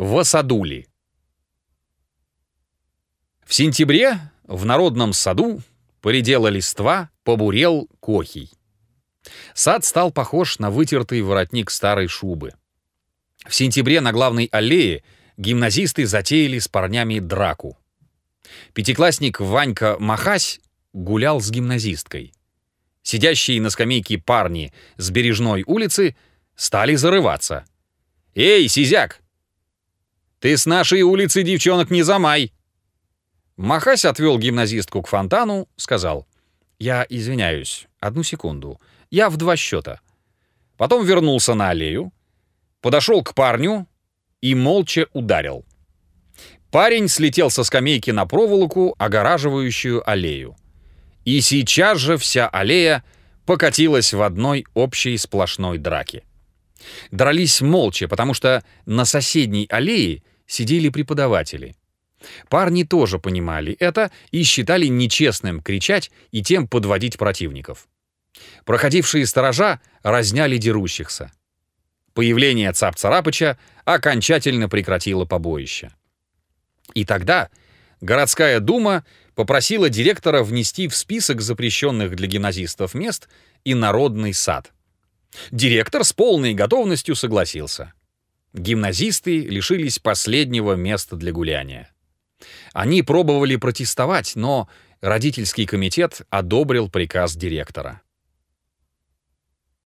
Васадули. В сентябре в народном саду поредела листва, побурел кохий. Сад стал похож на вытертый воротник старой шубы. В сентябре на главной аллее гимназисты затеяли с парнями драку. Пятиклассник Ванька Махась гулял с гимназисткой. Сидящие на скамейке парни с Бережной улицы стали зарываться. «Эй, сизяк! Ты с нашей улицы девчонок не замай!» Махась отвел гимназистку к фонтану, сказал. «Я извиняюсь, одну секунду. Я в два счета». Потом вернулся на аллею, подошел к парню и молча ударил. Парень слетел со скамейки на проволоку, огораживающую аллею. И сейчас же вся аллея покатилась в одной общей сплошной драке. Дрались молча, потому что на соседней аллее сидели преподаватели. Парни тоже понимали это и считали нечестным кричать и тем подводить противников. Проходившие сторожа разняли дерущихся. Появление Цап-Царапыча окончательно прекратило побоище. И тогда городская дума попросила директора внести в список запрещенных для гимназистов мест и народный сад. Директор с полной готовностью согласился. Гимназисты лишились последнего места для гуляния. Они пробовали протестовать, но родительский комитет одобрил приказ директора.